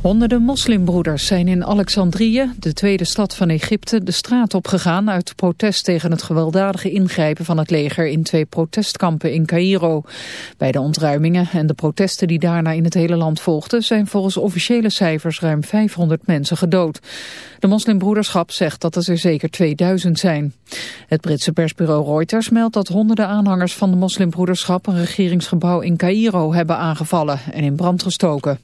Honderden moslimbroeders zijn in Alexandrië, de tweede stad van Egypte, de straat opgegaan uit protest tegen het gewelddadige ingrijpen van het leger in twee protestkampen in Cairo. Bij de ontruimingen en de protesten die daarna in het hele land volgden zijn volgens officiële cijfers ruim 500 mensen gedood. De moslimbroederschap zegt dat er zeker 2000 zijn. Het Britse persbureau Reuters meldt dat honderden aanhangers van de moslimbroederschap een regeringsgebouw in Cairo hebben aangevallen en in brand gestoken.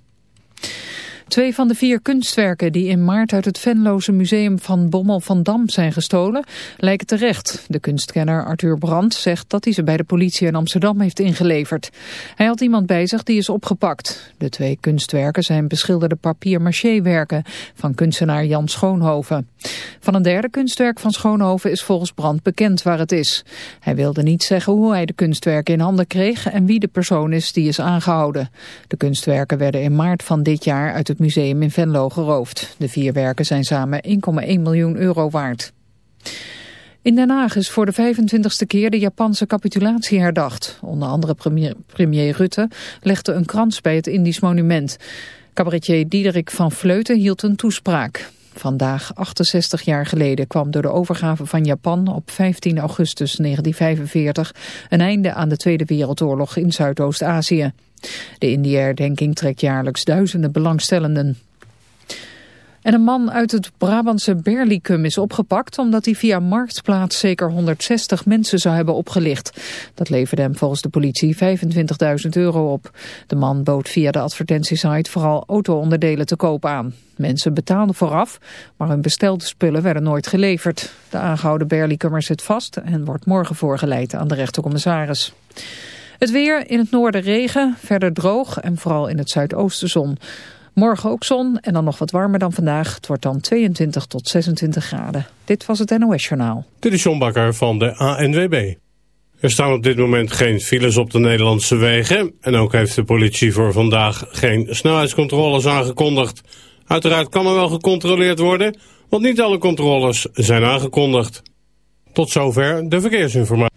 Twee van de vier kunstwerken die in maart uit het Venloze museum van Bommel van Dam zijn gestolen, lijken terecht. De kunstkenner Arthur Brandt zegt dat hij ze bij de politie in Amsterdam heeft ingeleverd. Hij had iemand bij zich die is opgepakt. De twee kunstwerken zijn beschilderde papier-maché-werken van kunstenaar Jan Schoonhoven. Van een derde kunstwerk van Schoonhoven is volgens Brandt bekend waar het is. Hij wilde niet zeggen hoe hij de kunstwerken in handen kreeg en wie de persoon is die is aangehouden. De kunstwerken werden in maart van dit jaar uit museum in Venlo geroofd. De vier werken zijn samen 1,1 miljoen euro waard. In Den Haag is voor de 25ste keer de Japanse capitulatie herdacht. Onder andere premier, premier Rutte legde een krans bij het Indisch monument. Cabaretier Diederik van Vleuten hield een toespraak. Vandaag, 68 jaar geleden, kwam door de overgave van Japan op 15 augustus 1945 een einde aan de Tweede Wereldoorlog in Zuidoost-Azië. De Indië-herdenking trekt jaarlijks duizenden belangstellenden. En een man uit het Brabantse Berlicum is opgepakt omdat hij via Marktplaats zeker 160 mensen zou hebben opgelicht. Dat leverde hem volgens de politie 25.000 euro op. De man bood via de advertentiesite vooral auto-onderdelen te koop aan. Mensen betaalden vooraf, maar hun bestelde spullen werden nooit geleverd. De aangehouden Berlicummer zit vast en wordt morgen voorgeleid aan de rechtercommissaris. Het weer, in het noorden regen, verder droog en vooral in het zuidoosten zon. Morgen ook zon en dan nog wat warmer dan vandaag. Het wordt dan 22 tot 26 graden. Dit was het NOS Journaal. Dit is John Bakker van de ANWB. Er staan op dit moment geen files op de Nederlandse wegen. En ook heeft de politie voor vandaag geen snelheidscontroles aangekondigd. Uiteraard kan er wel gecontroleerd worden, want niet alle controles zijn aangekondigd. Tot zover de verkeersinformatie.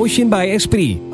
Emotion. Emotion by Esprit.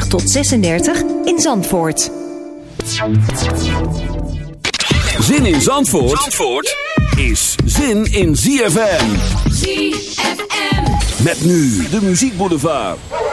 tot 36 in Zandvoort. Zin in Zandvoort, Zandvoort is zin in ZFM. ZFM. Met nu de muziekboulevard. Don't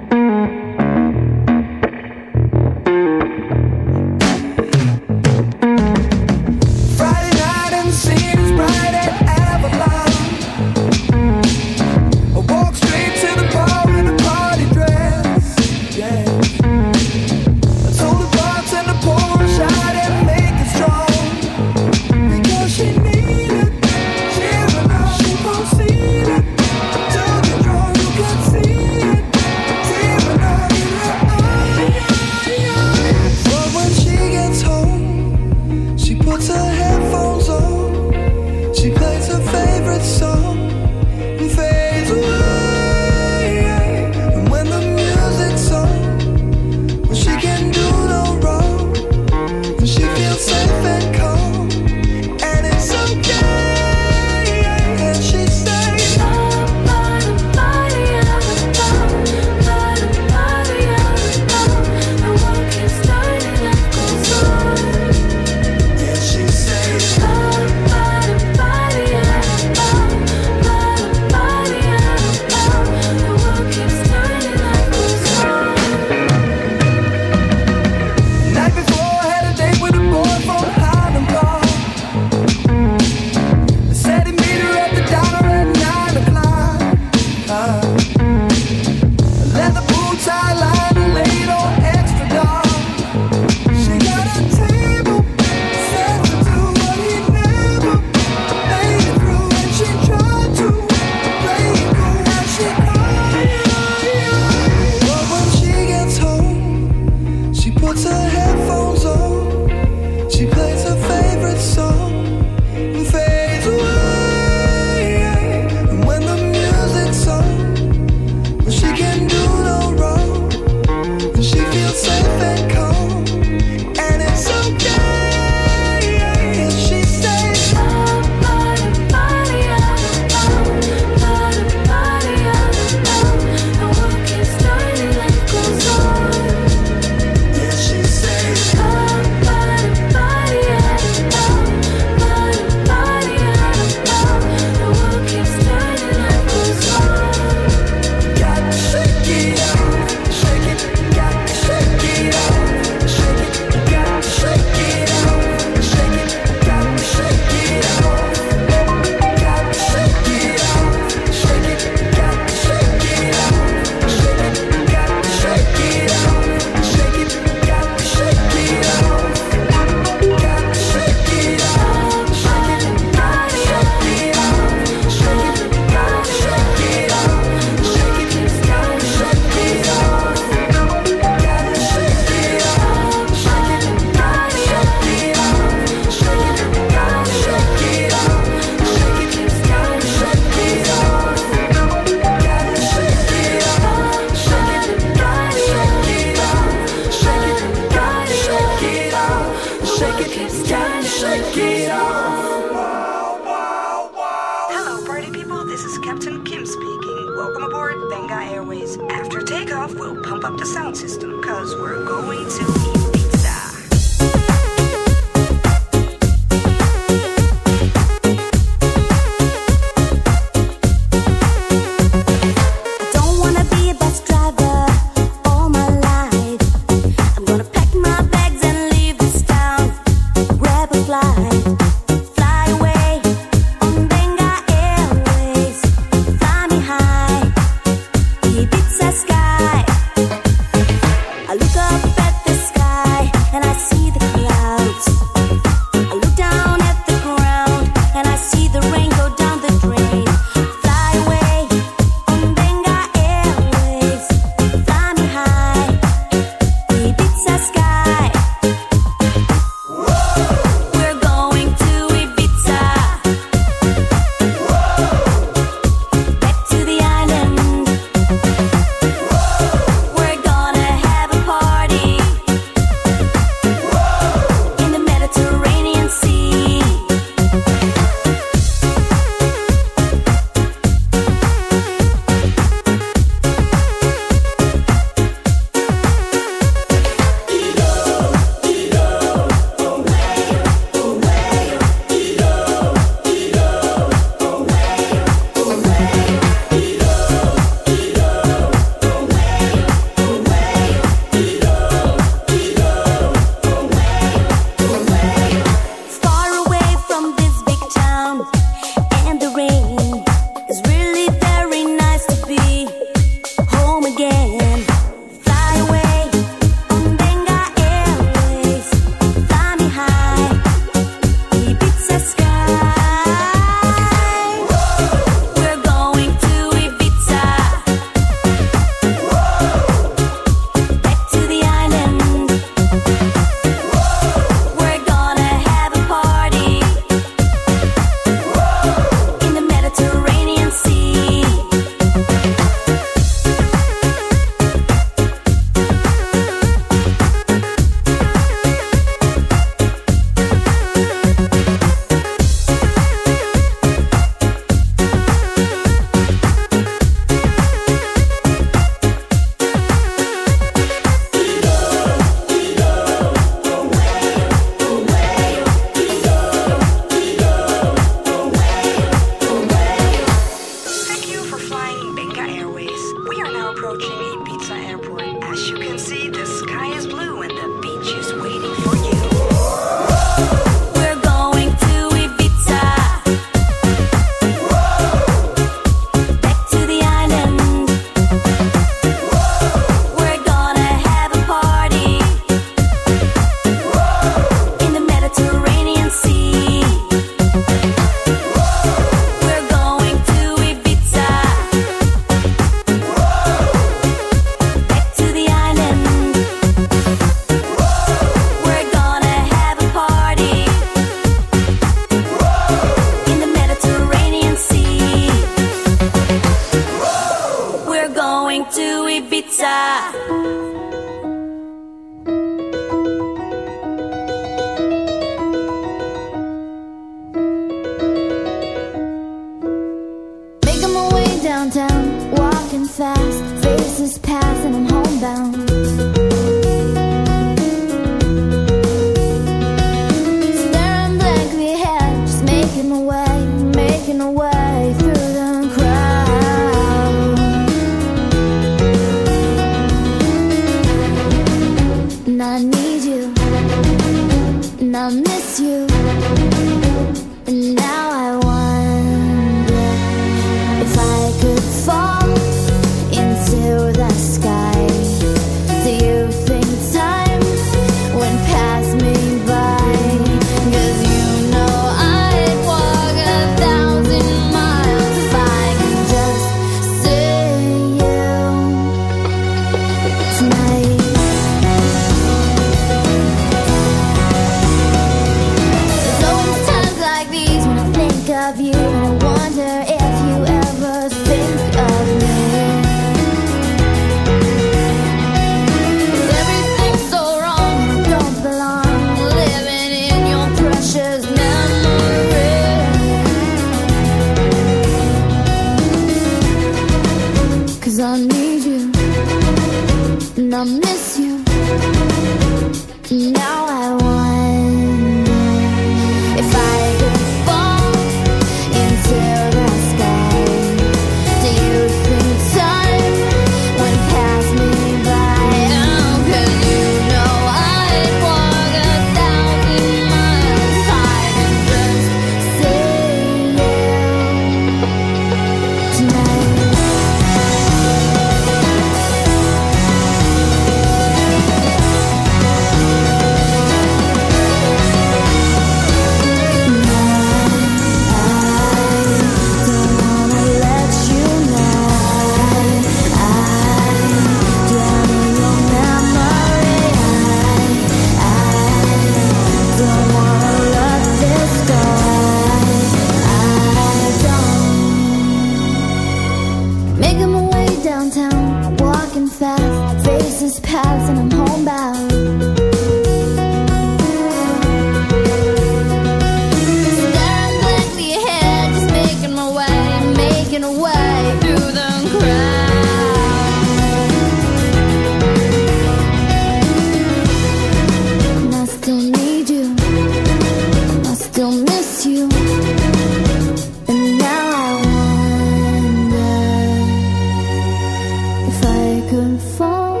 could fall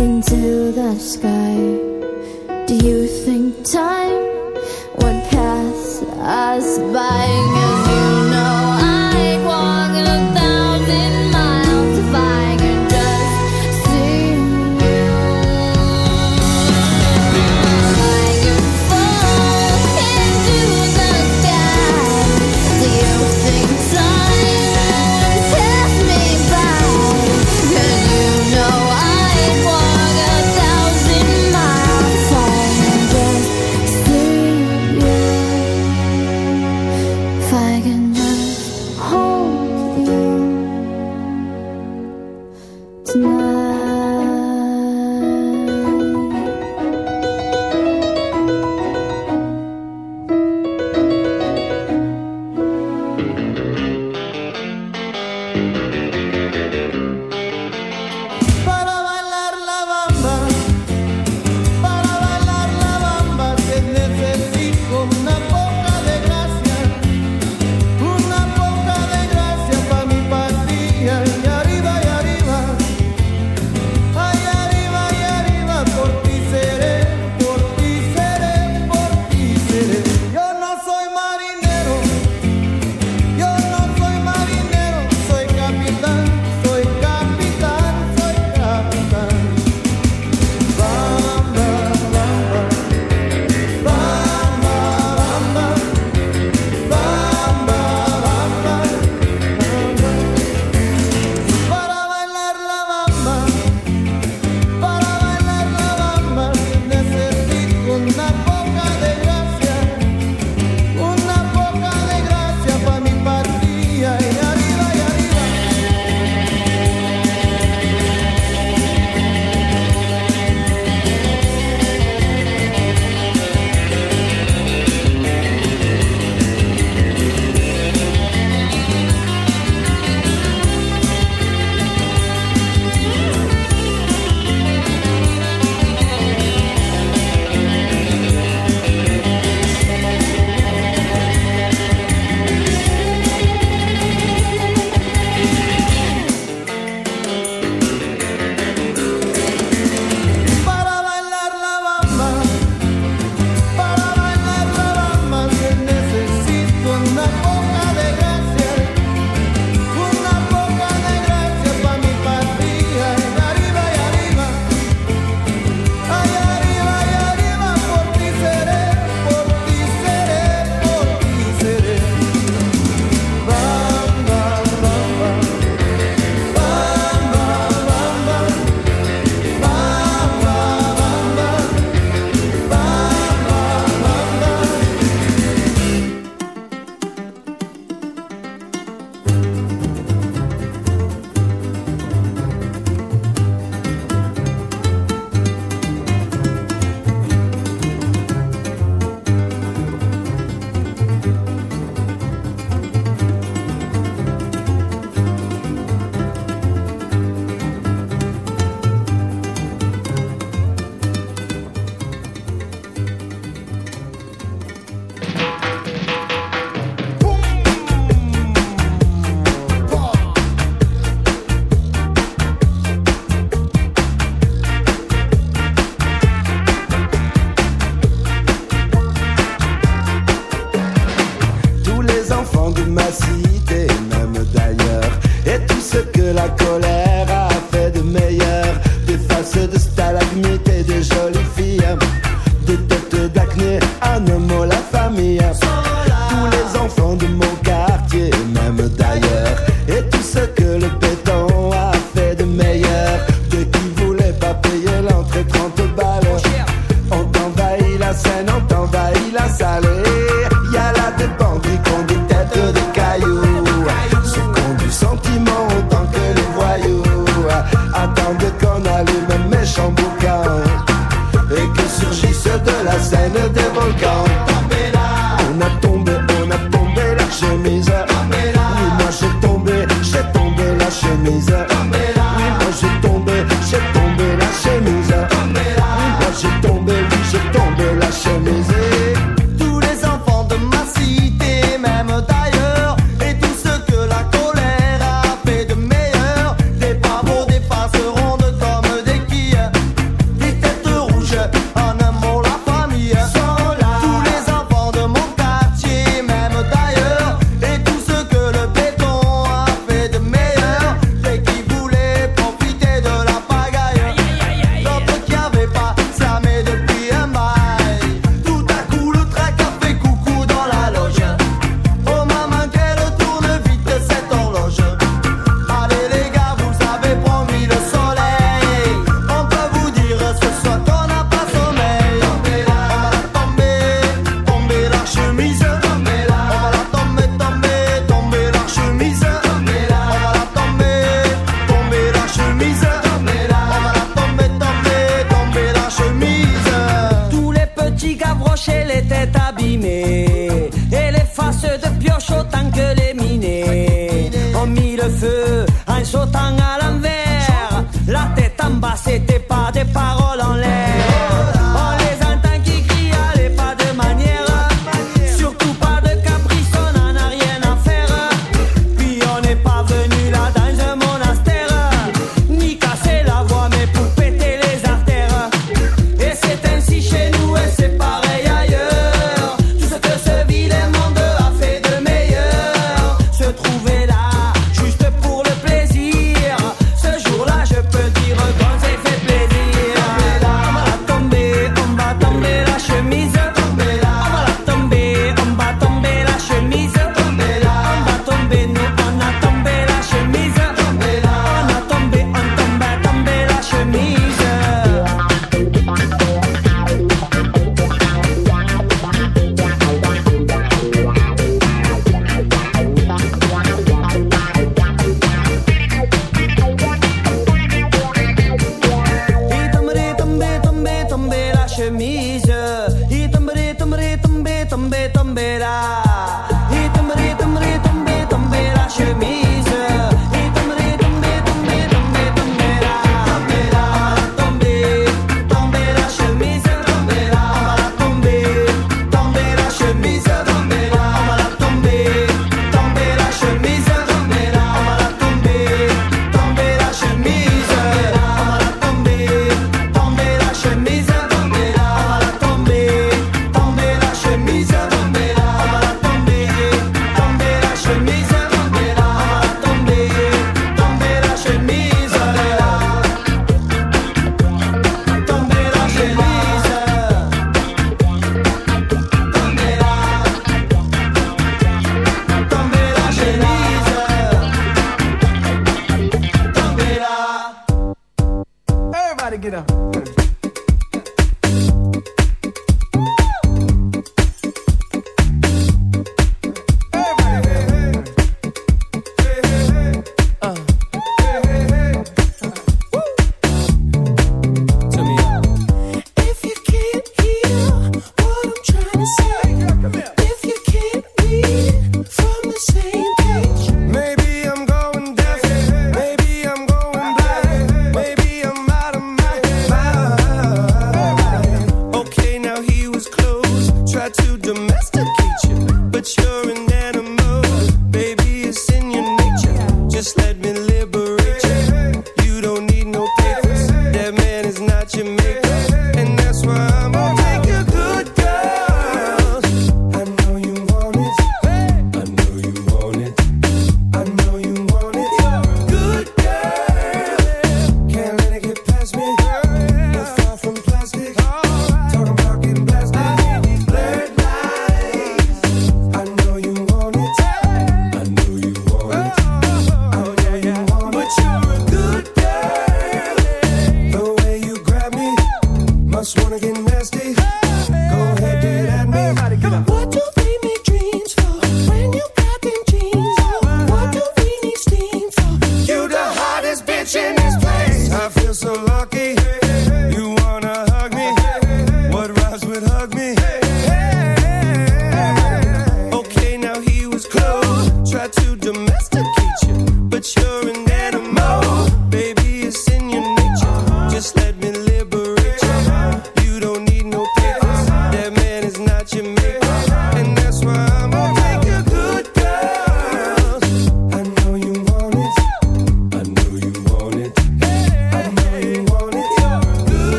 into the sky. Must wanna get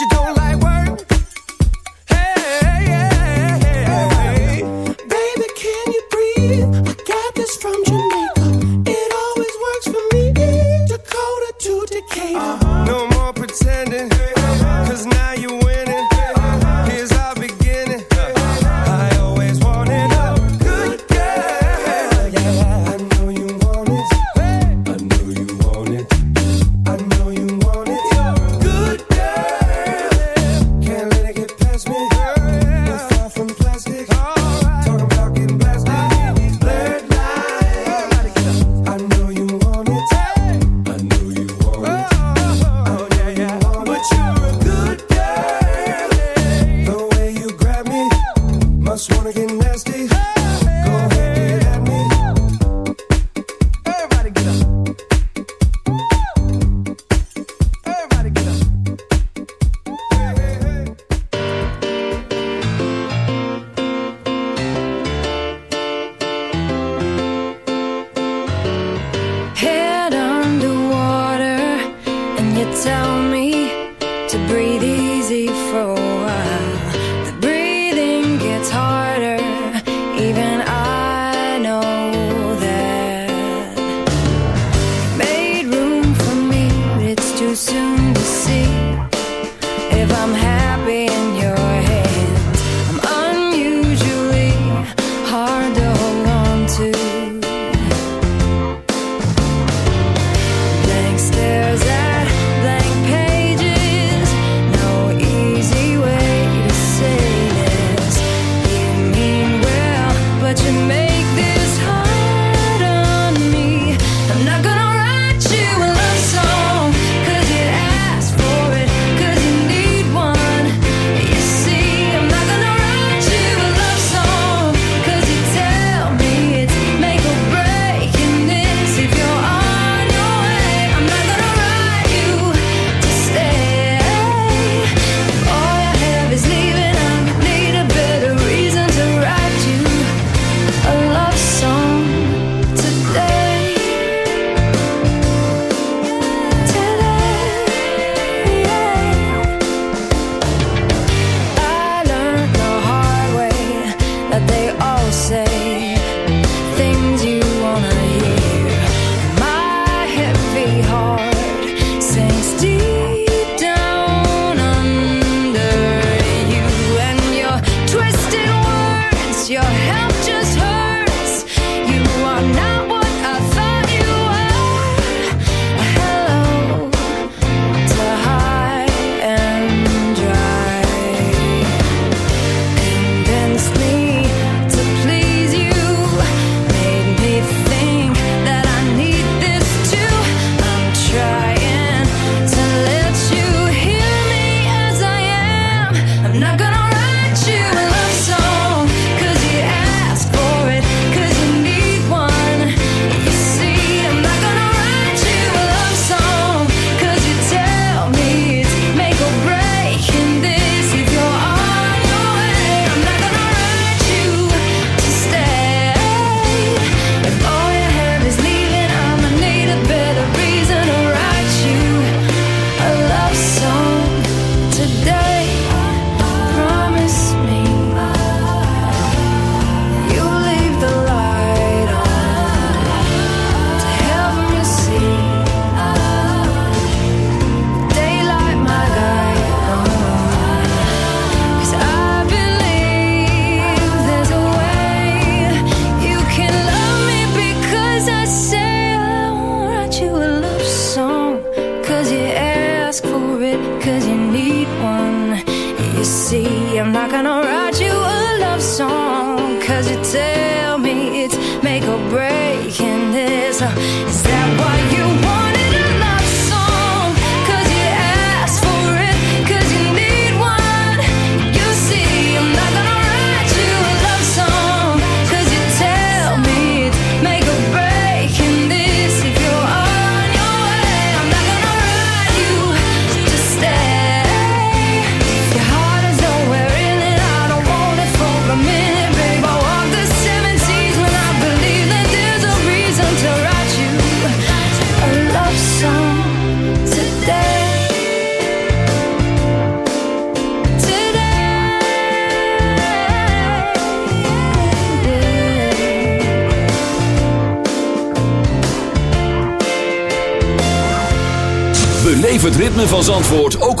you don't like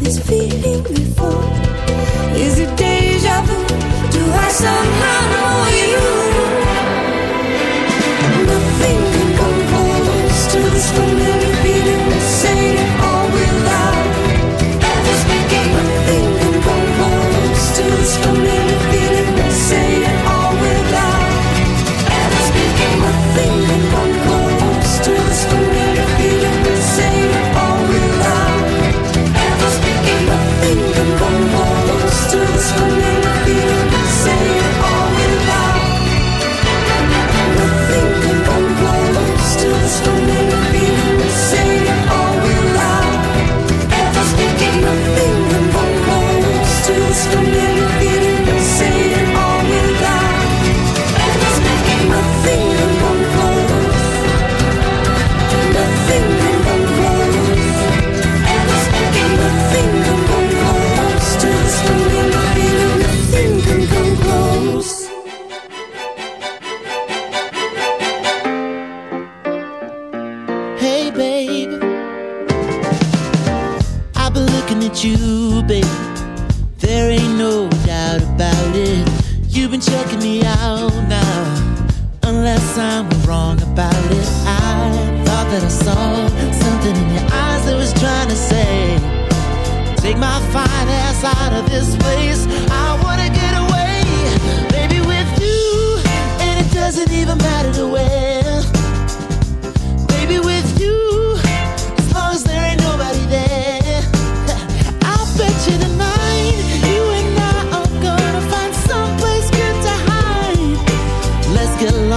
This Feeling before? Is it deja vu? Do I somehow?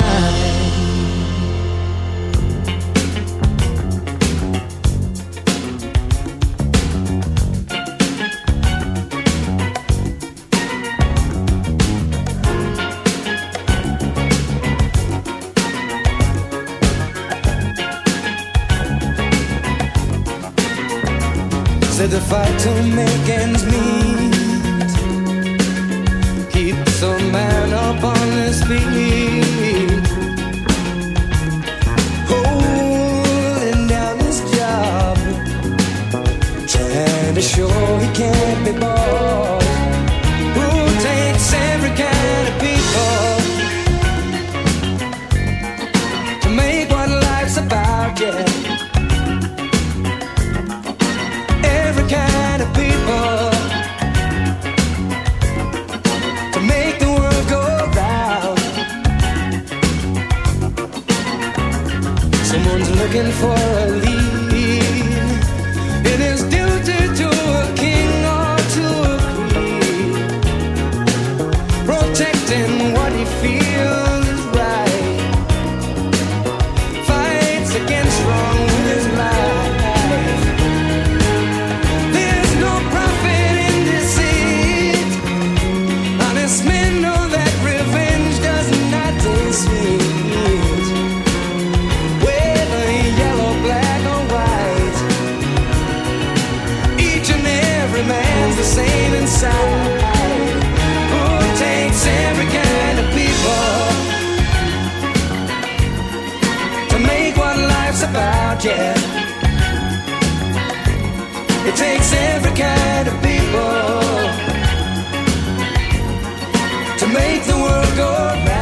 time that's about yeah. It takes every kind of people to make the world go round.